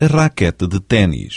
a raquete de tênis